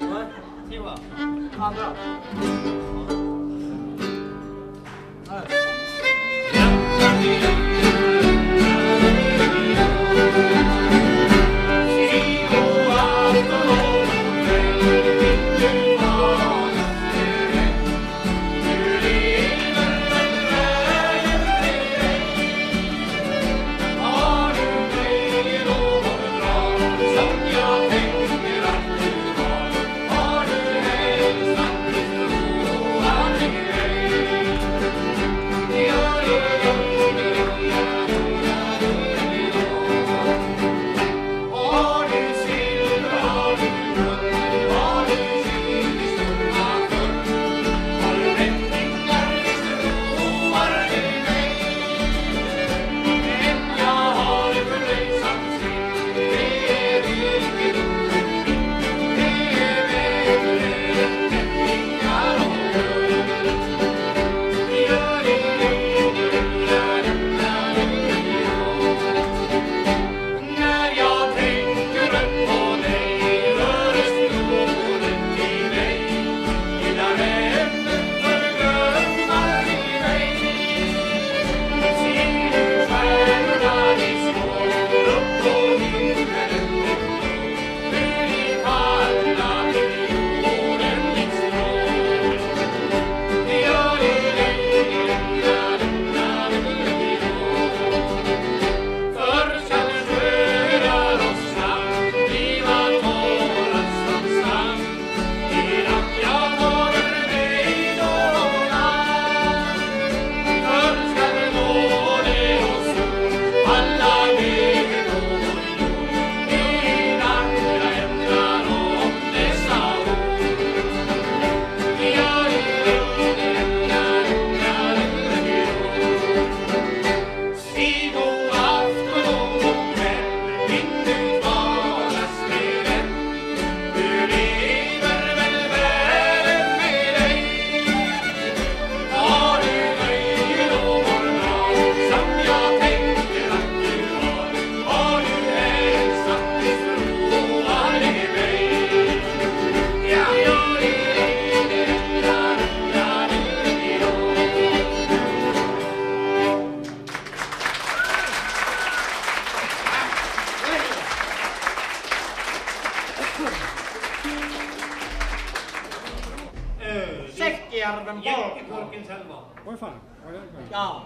喂媳妇儿啊对 fan. Ja, det är bra.